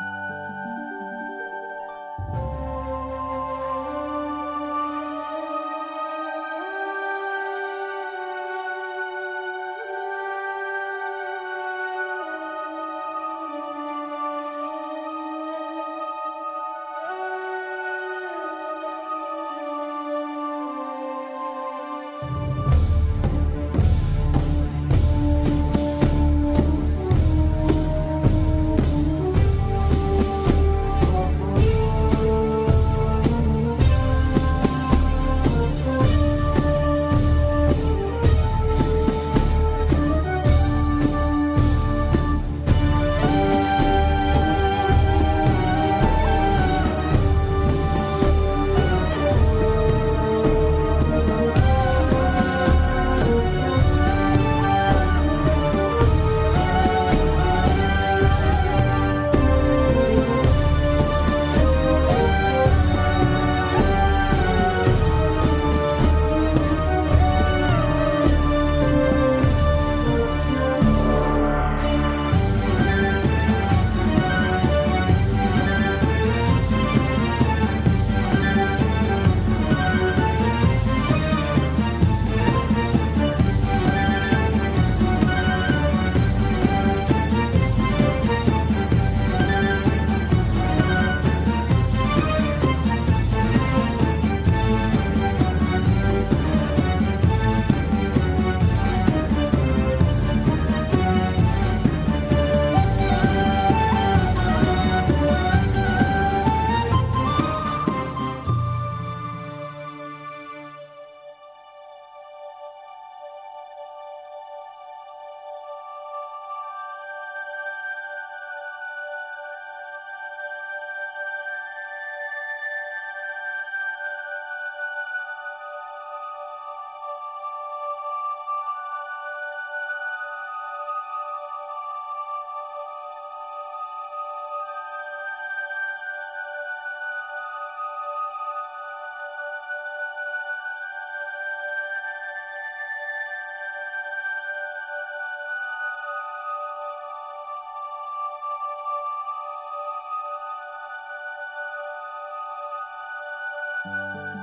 Música Música